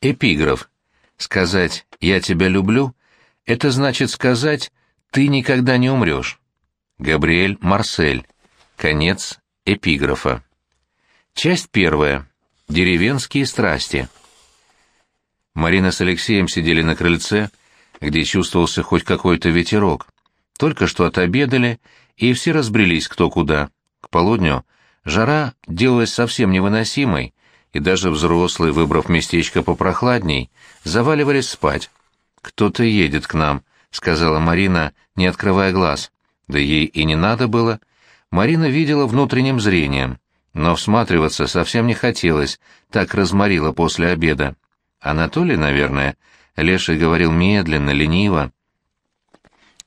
Эпиграф. Сказать «я тебя люблю» — это значит сказать «ты никогда не умрешь». Габриэль Марсель. Конец эпиграфа. Часть первая. Деревенские страсти. Марина с Алексеем сидели на крыльце, где чувствовался хоть какой-то ветерок. Только что отобедали, и все разбрелись кто куда. К полудню жара делалась совсем невыносимой, и даже взрослые, выбрав местечко попрохладней, заваливались спать. «Кто-то едет к нам», — сказала Марина, не открывая глаз. Да ей и не надо было. Марина видела внутренним зрением, но всматриваться совсем не хотелось, так разморила после обеда. Анатолий, наверное, Леший говорил медленно, лениво.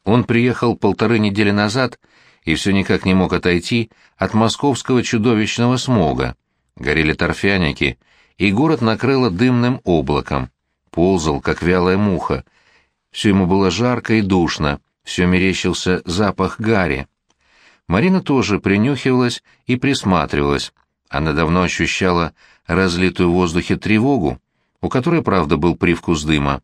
Он приехал полторы недели назад и все никак не мог отойти от московского чудовищного смога. Горели торфяники, и город накрыло дымным облаком. Ползал, как вялая муха. Все ему было жарко и душно, все мерещился запах гари. Марина тоже принюхивалась и присматривалась. Она давно ощущала разлитую в воздухе тревогу, у которой, правда, был привкус дыма.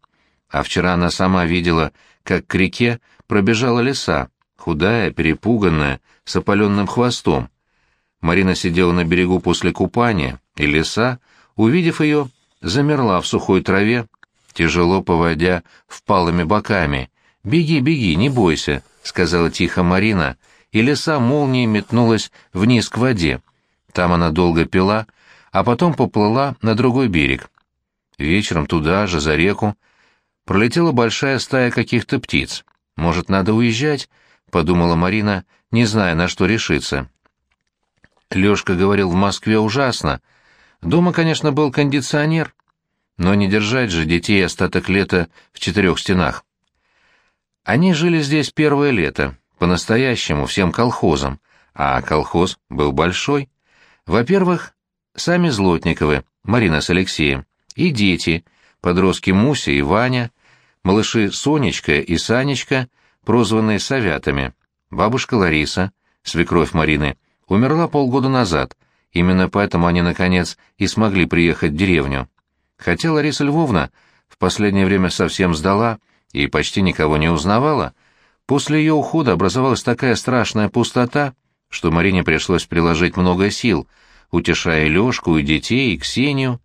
А вчера она сама видела, как к реке пробежала лиса, худая, перепуганная, с опаленным хвостом. Марина сидела на берегу после купания, и лиса, увидев ее, замерла в сухой траве, тяжело поводя впалыми боками. «Беги, беги, не бойся», — сказала тихо Марина, и лиса молнией метнулась вниз к воде. Там она долго пила, а потом поплыла на другой берег. Вечером туда же, за реку, пролетела большая стая каких-то птиц. «Может, надо уезжать?» — подумала Марина, не зная, на что решиться. Лёшка говорил, в Москве ужасно. Дома, конечно, был кондиционер, но не держать же детей остаток лета в четырех стенах. Они жили здесь первое лето, по-настоящему, всем колхозом, а колхоз был большой. Во-первых, сами Злотниковы, Марина с Алексеем, и дети, подростки Муся и Ваня, малыши Сонечка и Санечка, прозванные Совятами, бабушка Лариса, свекровь Марины, умерла полгода назад, именно поэтому они, наконец, и смогли приехать в деревню. Хотя Лариса Львовна в последнее время совсем сдала и почти никого не узнавала, после ее ухода образовалась такая страшная пустота, что Марине пришлось приложить много сил, утешая Лёшку и детей, и Ксению,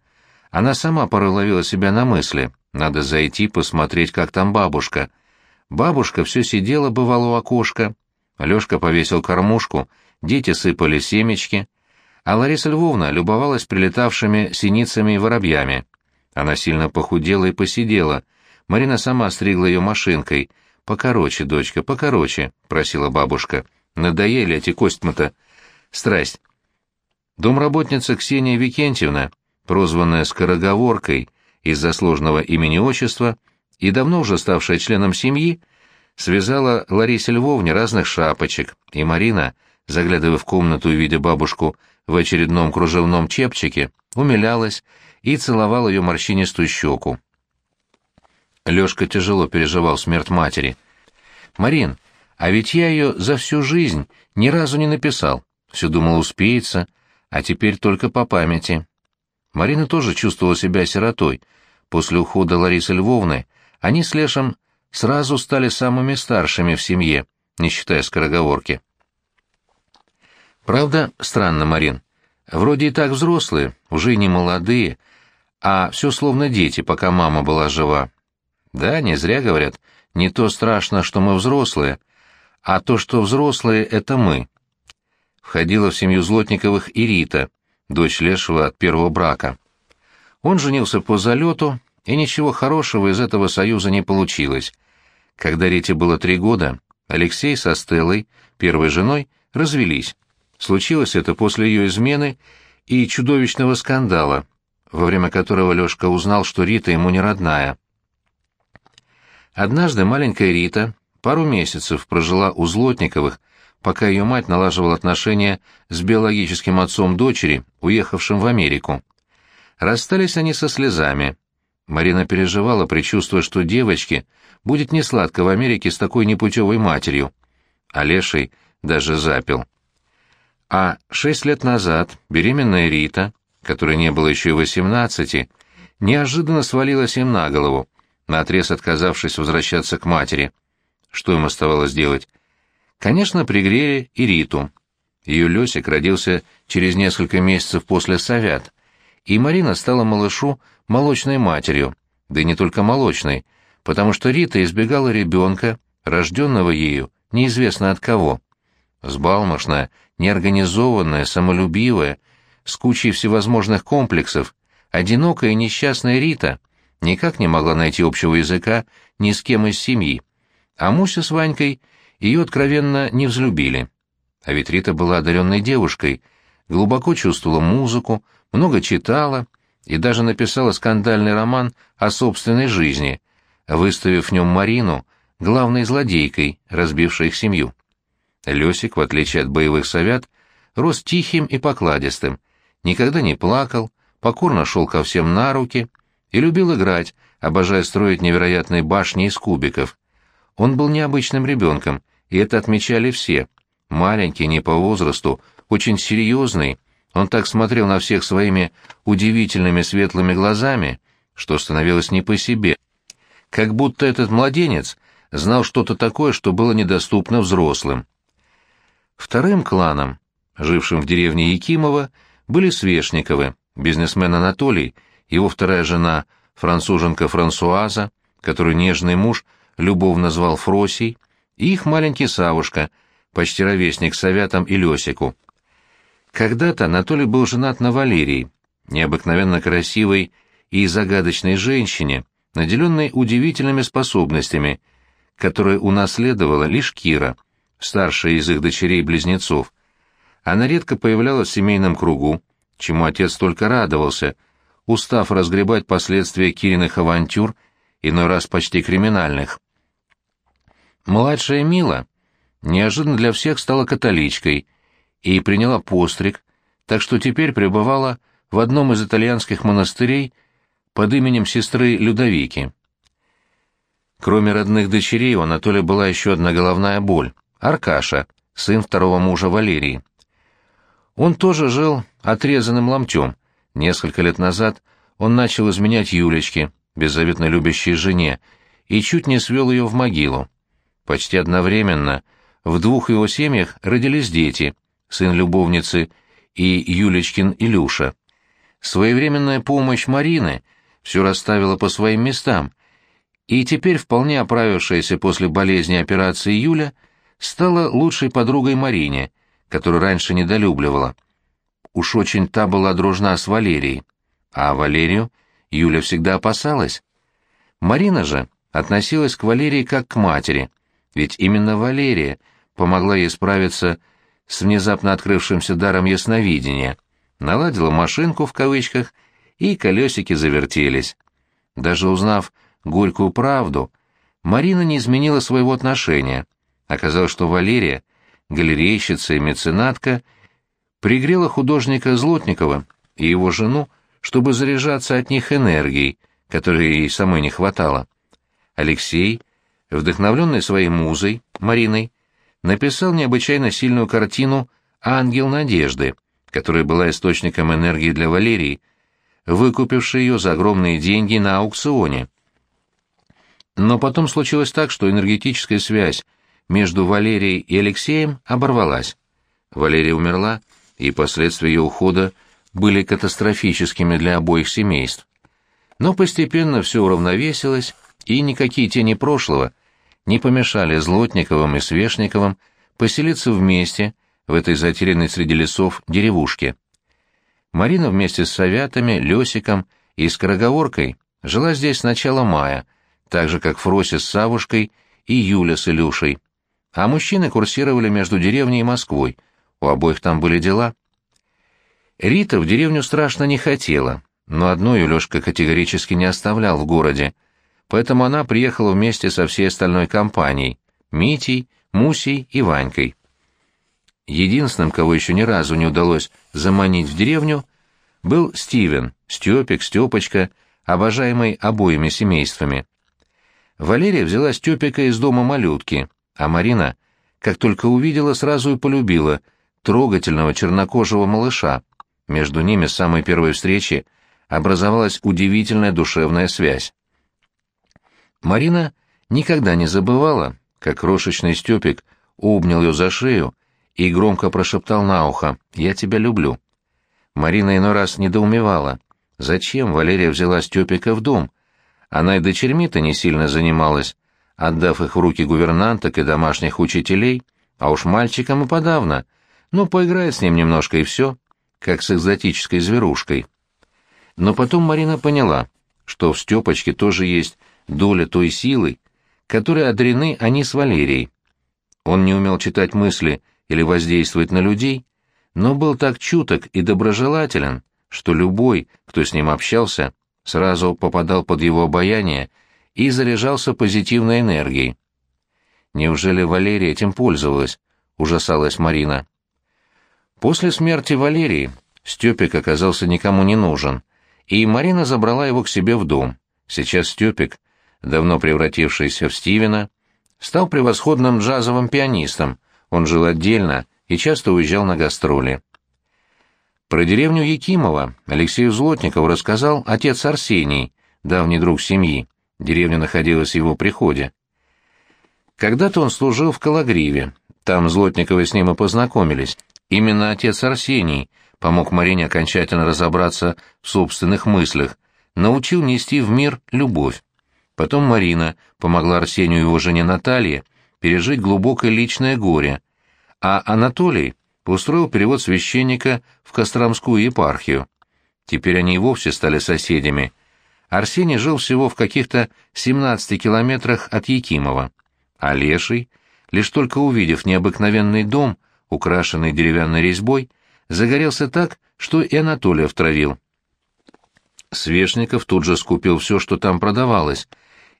она сама порой ловила себя на мысли. Надо зайти посмотреть, как там бабушка. Бабушка все сидела, бывало, у окошка. Лёшка повесил кормушку, дети сыпали семечки. А Лариса Львовна любовалась прилетавшими синицами и воробьями. Она сильно похудела и посидела. Марина сама стригла ее машинкой. «Покороче, дочка, покороче», — просила бабушка. «Надоели эти костьма-то». Страсть. Домработница Ксения Викентьевна прозванная скороговоркой из-за сложного имени-отчества и давно уже ставшая членом семьи, связала Ларисе Львовне разных шапочек, и Марина, заглядывая в комнату и видя бабушку в очередном кружевном чепчике, умилялась и целовала ее морщинистую щеку. Лешка тяжело переживал смерть матери. «Марин, а ведь я ее за всю жизнь ни разу не написал. Все думал, успеется, а теперь только по памяти. Марина тоже чувствовала себя сиротой. После ухода Ларисы Львовны они с Лешем сразу стали самыми старшими в семье, не считая скороговорки. Правда, странно, Марин. Вроде и так взрослые, уже не молодые, а все словно дети, пока мама была жива. Да, не зря говорят, не то страшно, что мы взрослые, а то, что взрослые — это мы. Входила в семью Злотниковых и Рита — дочь Лешего от первого брака. Он женился по залету, и ничего хорошего из этого союза не получилось. Когда Рите было три года, Алексей со Стеллой, первой женой, развелись. Случилось это после ее измены и чудовищного скандала, во время которого Лешка узнал, что Рита ему не родная. Однажды маленькая Рита пару месяцев прожила у Злотниковых, пока ее мать налаживала отношения с биологическим отцом дочери, уехавшим в Америку. Расстались они со слезами. Марина переживала, предчувствуя, что девочке будет несладко в Америке с такой непутевой матерью. А Леший даже запил. А шесть лет назад беременная Рита, которой не было еще и восемнадцати, неожиданно свалилась им на голову, наотрез отказавшись возвращаться к матери. Что им оставалось делать? Конечно, пригрели и Риту. Ее Лесик родился через несколько месяцев после совят, и Марина стала малышу молочной матерью, да и не только молочной, потому что Рита избегала ребенка, рожденного ею, неизвестно от кого. Сбалмошная, неорганизованная, самолюбивая, с кучей всевозможных комплексов, одинокая и несчастная Рита никак не могла найти общего языка ни с кем из семьи, а Муся с Ванькой ее откровенно не взлюбили. А ведь Рита была одаренной девушкой, глубоко чувствовала музыку, много читала и даже написала скандальный роман о собственной жизни, выставив в нем Марину главной злодейкой, разбившей их семью. Лесик, в отличие от боевых совят, рос тихим и покладистым, никогда не плакал, покорно шел ко всем на руки и любил играть, обожая строить невероятные башни из кубиков. Он был необычным ребенком, и это отмечали все. Маленький, не по возрасту, очень серьезный, он так смотрел на всех своими удивительными светлыми глазами, что становилось не по себе. Как будто этот младенец знал что-то такое, что было недоступно взрослым. Вторым кланом, жившим в деревне Якимова, были Свешниковы, бизнесмен Анатолий, его вторая жена, француженка Франсуаза, которую нежный муж любовно звал Фросей, и их маленький Савушка, почти ровесник Савятам и Лесику. Когда-то Анатолий был женат на Валерии, необыкновенно красивой и загадочной женщине, наделенной удивительными способностями, которые унаследовала лишь Кира, старшая из их дочерей-близнецов. Она редко появлялась в семейном кругу, чему отец только радовался, устав разгребать последствия Кириных авантюр, иной раз почти криминальных. Младшая Мила неожиданно для всех стала католичкой и приняла постриг, так что теперь пребывала в одном из итальянских монастырей под именем сестры Людовики. Кроме родных дочерей, у Анатолия была еще одна головная боль — Аркаша, сын второго мужа Валерии. Он тоже жил отрезанным ломтем. Несколько лет назад он начал изменять Юлечке, беззаветно любящей жене, и чуть не свел ее в могилу. Почти одновременно в двух его семьях родились дети, сын любовницы и Юлечкин Илюша. Своевременная помощь Марины все расставила по своим местам, и теперь вполне оправившаяся после болезни операции Юля стала лучшей подругой Марине, которую раньше недолюбливала. Уж очень та была дружна с Валерией, а Валерию Юля всегда опасалась. Марина же относилась к Валерии как к матери, ведь именно Валерия помогла ей справиться с внезапно открывшимся даром ясновидения, наладила машинку в кавычках, и колесики завертелись. Даже узнав горькую правду, Марина не изменила своего отношения. Оказалось, что Валерия, галерейщица и меценатка, пригрела художника Злотникова и его жену, чтобы заряжаться от них энергией, которой ей самой не хватало. Алексей, вдохновленный своей музой, Мариной, написал необычайно сильную картину «Ангел надежды», которая была источником энергии для Валерии, выкупившей ее за огромные деньги на аукционе. Но потом случилось так, что энергетическая связь между Валерией и Алексеем оборвалась. Валерия умерла, и последствия ее ухода были катастрофическими для обоих семейств. Но постепенно все уравновесилось, и никакие тени прошлого не помешали Злотниковым и Свешниковым поселиться вместе в этой затерянной среди лесов деревушке. Марина вместе с Совятами, Лесиком и Скороговоркой жила здесь с начала мая, так же, как Фрося с Савушкой и Юля с Илюшей. А мужчины курсировали между деревней и Москвой, у обоих там были дела. Рита в деревню страшно не хотела, но одну ее категорически не оставлял в городе, поэтому она приехала вместе со всей остальной компанией — Митей, Мусей и Ванькой. Единственным, кого еще ни разу не удалось заманить в деревню, был Стивен, Степик, Степочка, обожаемый обоими семействами. Валерия взяла Степика из дома малютки, а Марина, как только увидела, сразу и полюбила трогательного чернокожего малыша. Между ними с самой первой встречи образовалась удивительная душевная связь. Марина никогда не забывала, как крошечный Степик обнял ее за шею и громко прошептал на ухо «Я тебя люблю». Марина иной раз недоумевала, зачем Валерия взяла Степика в дом. Она и дочерьми-то не сильно занималась, отдав их в руки гувернанток и домашних учителей, а уж мальчикам и подавно. Ну, поиграет с ним немножко и все, как с экзотической зверушкой. Но потом Марина поняла, что в Степочке тоже есть доля той силы, которой одарены они с Валерией. Он не умел читать мысли или воздействовать на людей, но был так чуток и доброжелателен, что любой, кто с ним общался, сразу попадал под его обаяние и заряжался позитивной энергией. Неужели Валерия этим пользовалась? ужасалась Марина. После смерти Валерии Степик оказался никому не нужен, и Марина забрала его к себе в дом. Сейчас Степик, давно превратившийся в Стивена, стал превосходным джазовым пианистом, он жил отдельно и часто уезжал на гастроли. Про деревню Якимова Алексею Злотникову рассказал отец Арсений, давний друг семьи. Деревня находилась в его приходе. Когда-то он служил в Калагриве, там Злотниковы с ним и познакомились. Именно отец Арсений помог Марине окончательно разобраться в собственных мыслях, научил нести в мир любовь. Потом Марина помогла Арсению и его жене Наталье пережить глубокое личное горе, а Анатолий устроил перевод священника в Костромскую епархию. Теперь они и вовсе стали соседями. Арсений жил всего в каких-то 17 километрах от Якимова, а Леший, лишь только увидев необыкновенный дом, украшенный деревянной резьбой, загорелся так, что и Анатолия втравил. Свешников тут же скупил все, что там продавалось,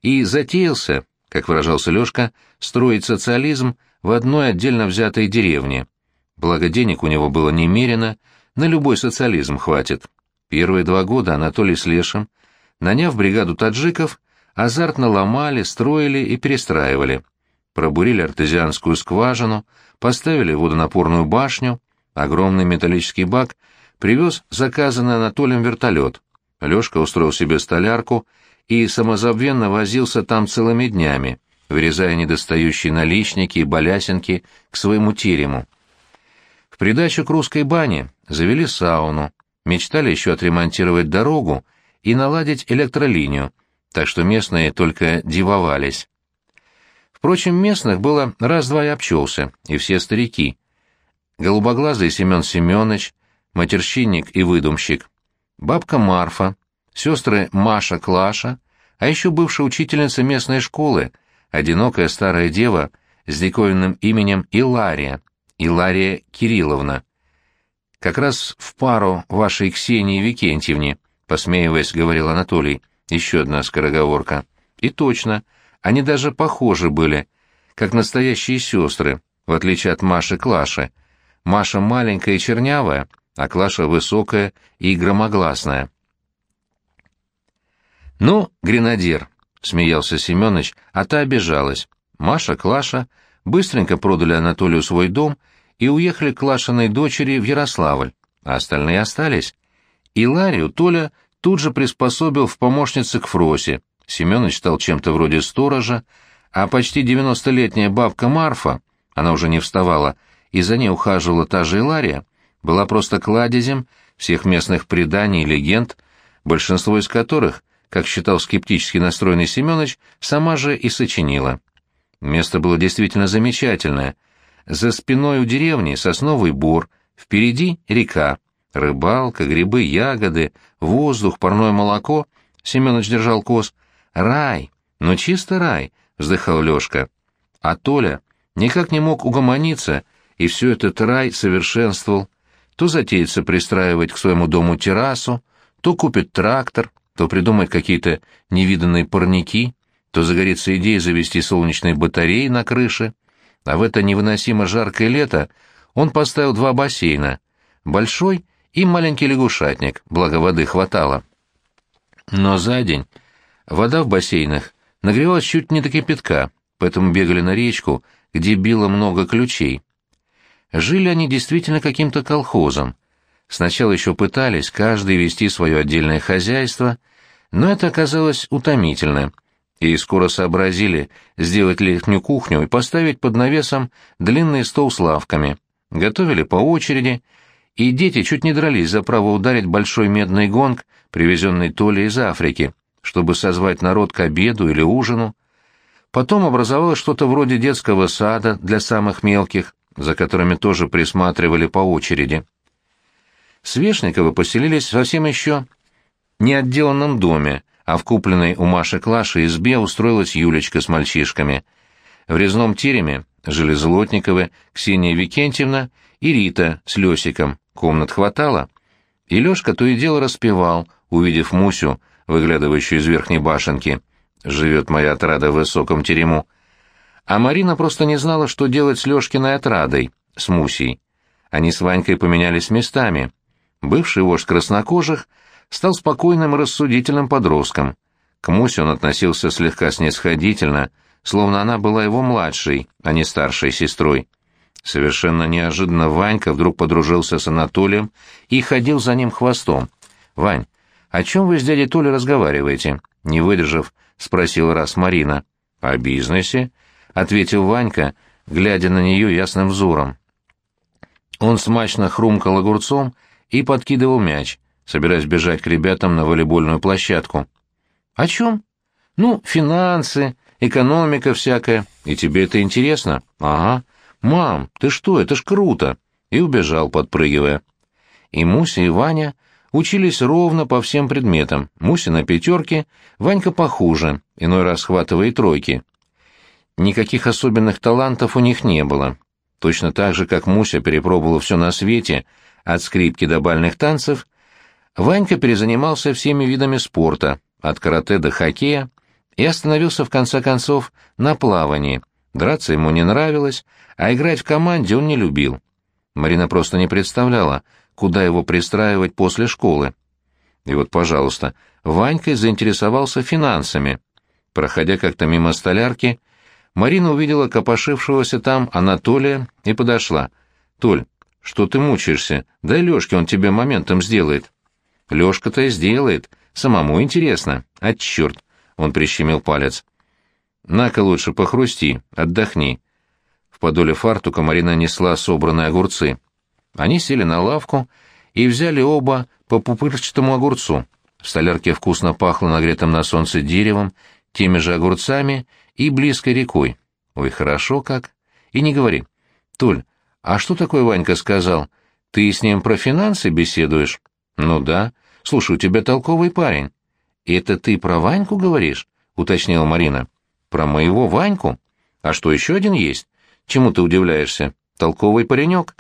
и затеялся, как выражался Лешка, строить социализм в одной отдельно взятой деревне. Благо денег у него было немерено, на любой социализм хватит. Первые два года Анатолий с Лешем, наняв бригаду таджиков, азартно ломали, строили и перестраивали. Пробурили артезианскую скважину, поставили водонапорную башню, огромный металлический бак привез заказанный Анатолием вертолет. Лешка устроил себе столярку и самозабвенно возился там целыми днями, вырезая недостающие наличники и балясинки к своему терему. В придачу к русской бане завели сауну, мечтали еще отремонтировать дорогу и наладить электролинию, так что местные только дивовались. Впрочем, местных было раз-два и обчелся, и все старики. Голубоглазый Семен Семенович, матерщинник и выдумщик, бабка Марфа, сестры Маша Клаша, а еще бывшая учительница местной школы, одинокая старая дева с диковинным именем Илария, Илария Кирилловна. Как раз в пару вашей Ксении Викентьевне, посмеиваясь, говорил Анатолий, еще одна скороговорка. И точно, они даже похожи были, как настоящие сестры, в отличие от Маши Клаши. Маша маленькая и чернявая, а Клаша высокая и громогласная. «Ну, гренадер», — смеялся Семенович, а та обижалась. Маша, Клаша быстренько продали Анатолию свой дом и уехали к Клашиной дочери в Ярославль, а остальные остались. И Ларию Толя тут же приспособил в помощнице к Фросе. Семенович стал чем-то вроде сторожа, а почти девяностолетняя бабка Марфа, она уже не вставала, и за ней ухаживала та же Илария, была просто кладезем всех местных преданий и легенд, большинство из которых, как считал скептически настроенный Семенович, сама же и сочинила. Место было действительно замечательное — за спиной у деревни сосновый бор, впереди река, рыбалка, грибы, ягоды, воздух, парное молоко. Семенович держал коз. Рай, ну чисто рай, вздыхал Лешка. А Толя никак не мог угомониться, и все этот рай совершенствовал. То затеется пристраивать к своему дому террасу, то купит трактор, то придумает какие-то невиданные парники, то загорится идея завести солнечные батареи на крыше а в это невыносимо жаркое лето он поставил два бассейна, большой и маленький лягушатник, благо воды хватало. Но за день вода в бассейнах нагревалась чуть не до кипятка, поэтому бегали на речку, где било много ключей. Жили они действительно каким-то колхозом. Сначала еще пытались каждый вести свое отдельное хозяйство, но это оказалось утомительно, и скоро сообразили сделать летнюю кухню и поставить под навесом длинный стол с лавками. Готовили по очереди, и дети чуть не дрались за право ударить большой медный гонг, привезенный Толей из Африки, чтобы созвать народ к обеду или ужину. Потом образовалось что-то вроде детского сада для самых мелких, за которыми тоже присматривали по очереди. Свешниковы поселились совсем еще не отделанном доме, а в купленной у Маши Клаши избе устроилась Юлечка с мальчишками. В резном тереме жили Злотниковы, Ксения Викентьевна и Рита с Лесиком. Комнат хватало. И Лешка то и дело распевал, увидев Мусю, выглядывающую из верхней башенки. «Живет моя отрада в высоком терему». А Марина просто не знала, что делать с Лешкиной отрадой, с Мусей. Они с Ванькой поменялись местами. Бывший вождь краснокожих стал спокойным и рассудительным подростком. К Мусе он относился слегка снисходительно, словно она была его младшей, а не старшей сестрой. Совершенно неожиданно Ванька вдруг подружился с Анатолием и ходил за ним хвостом. «Вань, о чем вы с дядей Толей разговариваете?» Не выдержав, спросил раз Марина. «О бизнесе?» — ответил Ванька, глядя на нее ясным взором. Он смачно хрумкал огурцом и подкидывал мяч, собираясь бежать к ребятам на волейбольную площадку. «О чем?» «Ну, финансы, экономика всякая. И тебе это интересно?» «Ага. Мам, ты что, это ж круто!» И убежал, подпрыгивая. И Муся, и Ваня учились ровно по всем предметам. Муся на пятерке, Ванька похуже, иной раз хватывая тройки. Никаких особенных талантов у них не было. Точно так же, как Муся перепробовала все на свете, от скрипки до бальных танцев, Ванька перезанимался всеми видами спорта, от карате до хоккея, и остановился в конце концов на плавании. Драться ему не нравилось, а играть в команде он не любил. Марина просто не представляла, куда его пристраивать после школы. И вот, пожалуйста, Ванька заинтересовался финансами. Проходя как-то мимо столярки, Марина увидела копошившегося там Анатолия и подошла. «Толь, что ты мучаешься? Дай Лёшке, он тебе моментом сделает». «Лёшка-то сделает. Самому интересно. А чёрт!» — он прищемил палец. «На-ка лучше похрусти, отдохни». В подоле фартука Марина несла собранные огурцы. Они сели на лавку и взяли оба по пупырчатому огурцу. В столярке вкусно пахло нагретым на солнце деревом, теми же огурцами и близкой рекой. Ой, хорошо как. И не говори. Толь, а что такое Ванька сказал? Ты с ним про финансы беседуешь? Ну да. Слушай, у тебя толковый парень. Это ты про Ваньку говоришь? Уточнила Марина. Про моего Ваньку? А что, еще один есть? Чему ты удивляешься? Толковый паренек.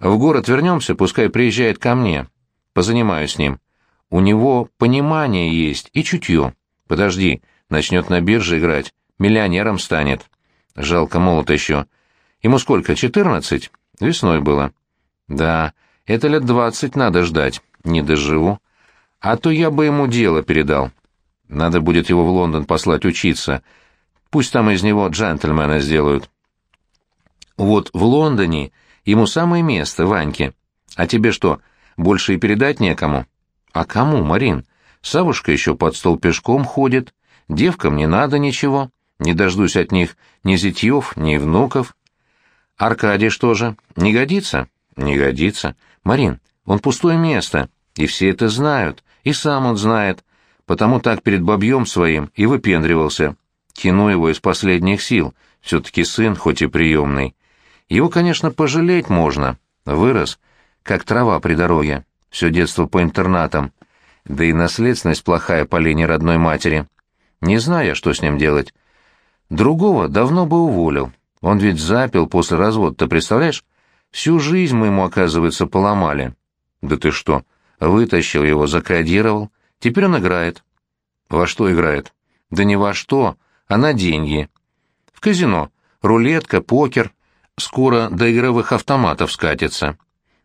В город вернемся, пускай приезжает ко мне. Позанимаюсь с ним. У него понимание есть и чутье. Подожди, начнет на бирже играть, миллионером станет. Жалко, молод еще. Ему сколько, четырнадцать? Весной было. Да, это лет двадцать надо ждать. Не доживу. А то я бы ему дело передал. Надо будет его в Лондон послать учиться. Пусть там из него джентльмена сделают. Вот в Лондоне ему самое место, Ваньке. А тебе что, больше и передать некому? А кому, Марин? Савушка еще под стол пешком ходит. Девкам не надо ничего. Не дождусь от них ни зятьев, ни внуков. Аркадий что же, не годится? Не годится. Марин, он пустое место, и все это знают, и сам он знает, потому так перед бабьем своим и выпендривался. Тяну его из последних сил, все-таки сын, хоть и приемный. Его, конечно, пожалеть можно. Вырос, как трава при дороге, все детство по интернатам. Да и наследственность плохая по линии родной матери. Не знаю, что с ним делать. Другого давно бы уволил. Он ведь запил после развода, ты представляешь? Всю жизнь мы ему, оказывается, поломали. Да ты что, вытащил его, закодировал. Теперь он играет. Во что играет? Да не во что, а на деньги. В казино. Рулетка, покер. Скоро до игровых автоматов скатится.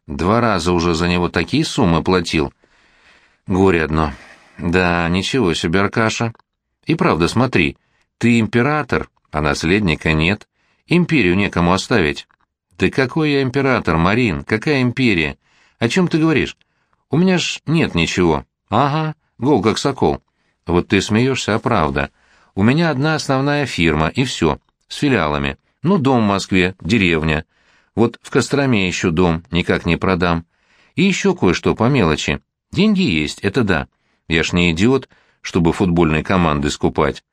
Два раза уже за него такие суммы платил. Горе одно. Да, ничего себе, Аркаша. И правда, смотри, ты император, а наследника нет. Империю некому оставить. Ты какой я император, Марин? Какая империя? О чем ты говоришь? У меня ж нет ничего. Ага, гол как сокол. Вот ты смеешься, а правда. У меня одна основная фирма, и все, с филиалами. Ну, дом в Москве, деревня. Вот в Костроме еще дом, никак не продам. И еще кое-что по мелочи. Деньги есть, это да. Я ж не идиот, чтобы футбольные команды скупать.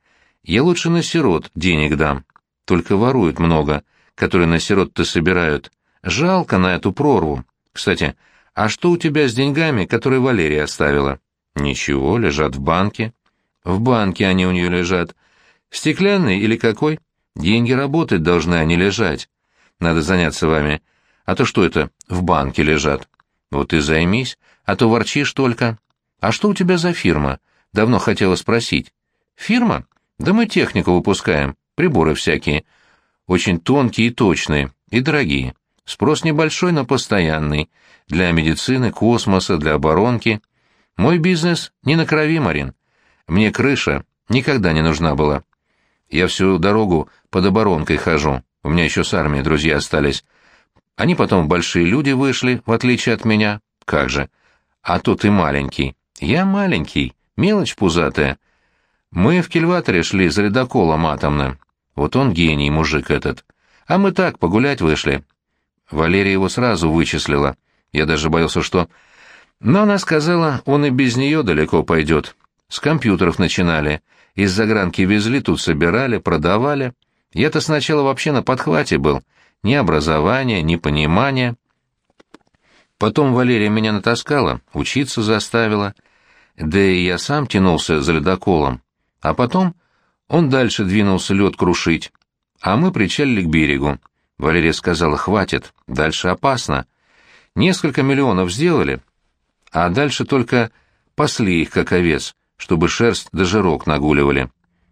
Я лучше на сирот денег дам. Только воруют много, которые на сирот-то собирают. Жалко на эту прорву. Кстати, а что у тебя с деньгами, которые Валерия оставила? Ничего, лежат в банке. В банке они у нее лежат. Стеклянный или какой? Деньги работать должны, а не лежать. Надо заняться вами. А то что это, в банке лежат? Вот и займись, а то ворчишь только. А что у тебя за фирма? Давно хотела спросить. Фирма? Да мы технику выпускаем, приборы всякие. Очень тонкие и точные, и дорогие. Спрос небольшой, но постоянный. Для медицины, космоса, для оборонки. Мой бизнес не на крови, Марин. Мне крыша никогда не нужна была. Я всю дорогу под оборонкой хожу. У меня еще с армией друзья остались. Они потом большие люди вышли, в отличие от меня. Как же. А то ты маленький. Я маленький, мелочь пузатая. Мы в кильваторе шли за ледоколом атомным. Вот он гений, мужик этот. А мы так, погулять вышли. Валерия его сразу вычислила. Я даже боялся, что... Но она сказала, он и без нее далеко пойдет. С компьютеров начинали. Из загранки везли, тут собирали, продавали. Я-то сначала вообще на подхвате был. Ни образования, ни понимания. Потом Валерия меня натаскала, учиться заставила. Да и я сам тянулся за ледоколом. А потом он дальше двинулся лед крушить. А мы причалили к берегу. Валерия сказала, хватит, дальше опасно. Несколько миллионов сделали, а дальше только пасли их, как овец, чтобы шерсть до жирок нагуливали.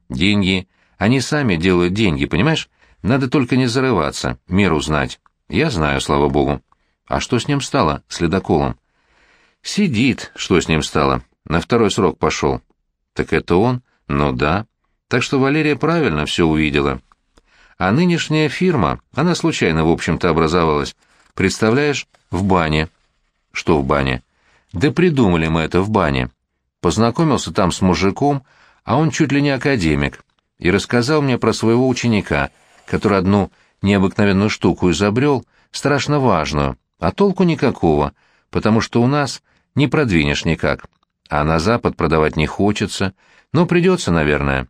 Деньги, они сами делают деньги, понимаешь? Надо только не зарываться, меру знать. Я знаю, слава богу. А что с ним стало, с ледоколом? Сидит, что с ним стало. На второй срок пошел. Так это он? Ну да. Так что Валерия правильно все увидела. А нынешняя фирма, она случайно, в общем-то, образовалась. Представляешь, в бане. Что в бане? Да придумали мы это в бане. Познакомился там с мужиком, а он чуть ли не академик, и рассказал мне про своего ученика, который одну необыкновенную штуку изобрел, страшно важную, а толку никакого, потому что у нас не продвинешь никак. А на Запад продавать не хочется, но придется, наверное.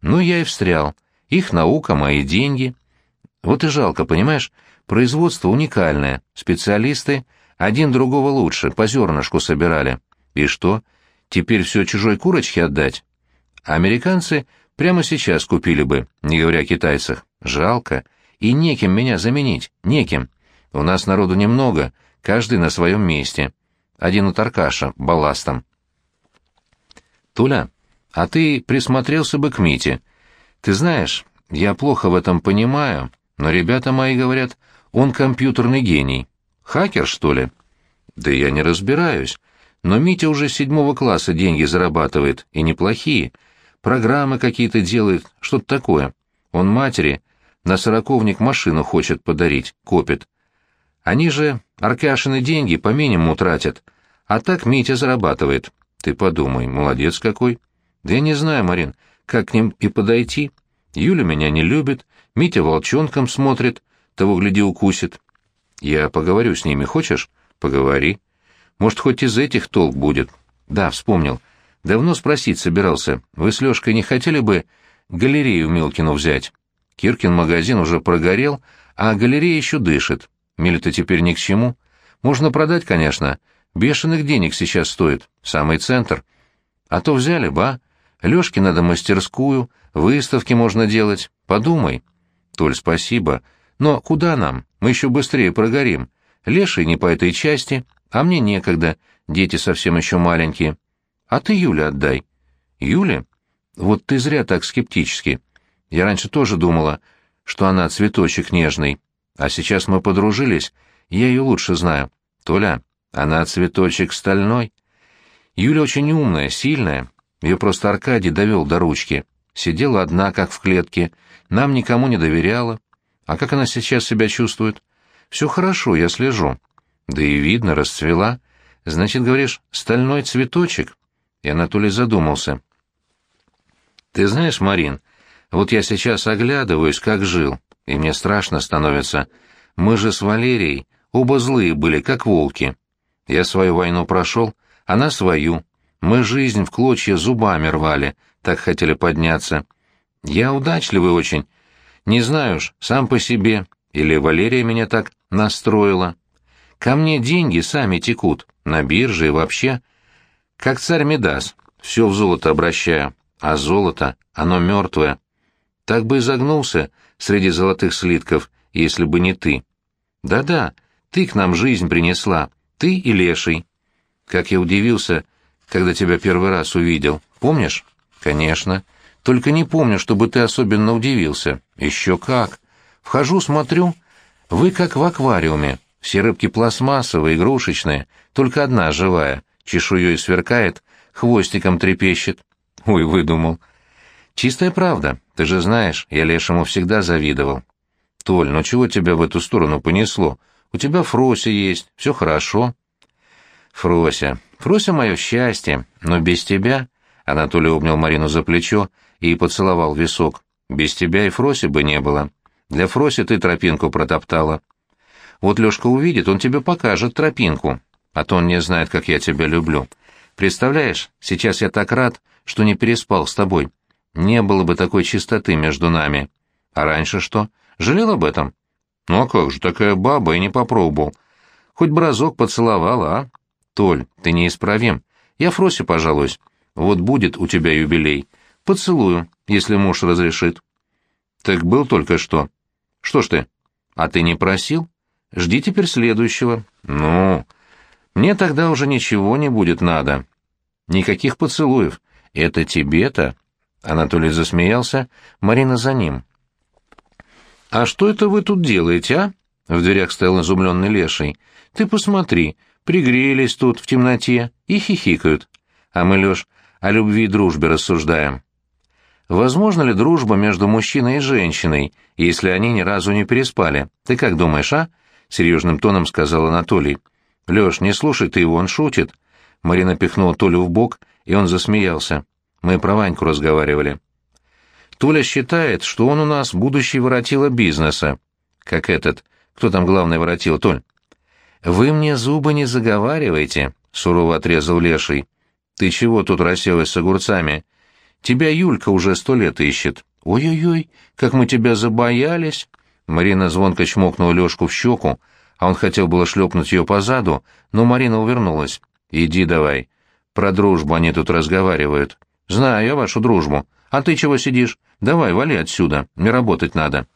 Ну, я и встрял. Их наука, мои деньги. Вот и жалко, понимаешь? Производство уникальное. Специалисты один другого лучше, по зернышку собирали. И что? Теперь все чужой курочке отдать? Американцы прямо сейчас купили бы, не говоря о китайцах. Жалко. И неким меня заменить, неким. У нас народу немного, каждый на своем месте. Один у Таркаша, балластом. Туля, а ты присмотрелся бы к Мите. Ты знаешь, я плохо в этом понимаю, но ребята мои говорят, он компьютерный гений. Хакер, что ли? Да я не разбираюсь. Но Митя уже седьмого класса деньги зарабатывает, и неплохие. Программы какие-то делает, что-то такое. Он матери на сороковник машину хочет подарить, копит. Они же Аркашины деньги по минимуму тратят, а так Митя зарабатывает. Ты подумай, молодец какой. Да я не знаю, Марин, как к ним и подойти. Юля меня не любит, Митя волчонком смотрит, того, гляди, укусит. Я поговорю с ними, хочешь? Поговори. Может, хоть из этих толк будет. Да, вспомнил. Давно спросить собирался. Вы с Лёшкой не хотели бы галерею Милкину взять? Киркин магазин уже прогорел, а галерея еще дышит. Миле-то теперь ни к чему. Можно продать, конечно. Бешеных денег сейчас стоит. Самый центр. А то взяли бы, а? Лёшке надо мастерскую, выставки можно делать. Подумай. Толь, спасибо. Но куда нам? Мы еще быстрее прогорим. Леший не по этой части, а мне некогда, дети совсем еще маленькие. А ты Юле отдай. Юле? Вот ты зря так скептически. Я раньше тоже думала, что она цветочек нежный. А сейчас мы подружились, я ее лучше знаю. Толя, она цветочек стальной. Юля очень умная, сильная. Ее просто Аркадий довел до ручки. Сидела одна, как в клетке, нам никому не доверяла. А как она сейчас себя чувствует? Все хорошо, я слежу. Да и видно, расцвела. Значит, говоришь, стальной цветочек? И Анатолий задумался. Ты знаешь, Марин, вот я сейчас оглядываюсь, как жил, и мне страшно становится. Мы же с Валерией оба злые были, как волки. Я свою войну прошел, она свою. Мы жизнь в клочья зубами рвали, так хотели подняться. Я удачливый очень. Не знаю уж, сам по себе. Или Валерия меня так настроила. Ко мне деньги сами текут, на бирже и вообще. Как царь Медас, все в золото обращаю. А золото, оно мертвое. Так бы и загнулся среди золотых слитков, если бы не ты. Да-да, ты к нам жизнь принесла, ты и Леший. Как я удивился, когда тебя первый раз увидел, помнишь? Конечно. Только не помню, чтобы ты особенно удивился. Еще как. Вхожу, смотрю, вы как в аквариуме. Все рыбки пластмассовые, игрушечные, только одна живая, чешуей сверкает, хвостиком трепещет. Ой, выдумал. Чистая правда. Ты же знаешь, я Лешему всегда завидовал. Толь, ну чего тебя в эту сторону понесло? У тебя Фрося есть, все хорошо. Фрося. Фрося мое счастье, но без тебя... Анатолий обнял Марину за плечо и поцеловал висок. Без тебя и Фроси бы не было. Для Фроси ты тропинку протоптала. Вот Лёшка увидит, он тебе покажет тропинку. А то он не знает, как я тебя люблю. Представляешь, сейчас я так рад, что не переспал с тобой. Не было бы такой чистоты между нами. А раньше что? Жалел об этом? Ну а как же, такая баба и не попробовал. Хоть бы разок поцеловала, а? Толь, ты неисправим. Я Фросе пожалуюсь. Вот будет у тебя юбилей. Поцелую, если муж разрешит. Так был только что. Что ж ты? А ты не просил? Жди теперь следующего. Ну, мне тогда уже ничего не будет надо. Никаких поцелуев. Это тебе-то? Анатолий засмеялся, Марина за ним. «А что это вы тут делаете, а?» В дверях стоял изумленный леший. «Ты посмотри, пригрелись тут в темноте и хихикают. А мы, Леш, о любви и дружбе рассуждаем. Возможно ли дружба между мужчиной и женщиной, если они ни разу не переспали? Ты как думаешь, а?» — серьезным тоном сказал Анатолий. «Леш, не слушай ты его, он шутит». Марина пихнула Толю в бок, и он засмеялся. Мы про Ваньку разговаривали. Толя считает, что он у нас будущий воротило бизнеса. Как этот. Кто там главный воротил, Толь? Вы мне зубы не заговаривайте, сурово отрезал Леший. Ты чего тут расселась с огурцами? Тебя Юлька уже сто лет ищет. Ой-ой-ой, как мы тебя забоялись. Марина звонко чмокнула Лешку в щеку, а он хотел было шлепнуть ее по заду, но Марина увернулась. «Иди давай. Про дружбу они тут разговаривают. Знаю я вашу дружбу. А ты чего сидишь? Давай, вали отсюда, мне работать надо».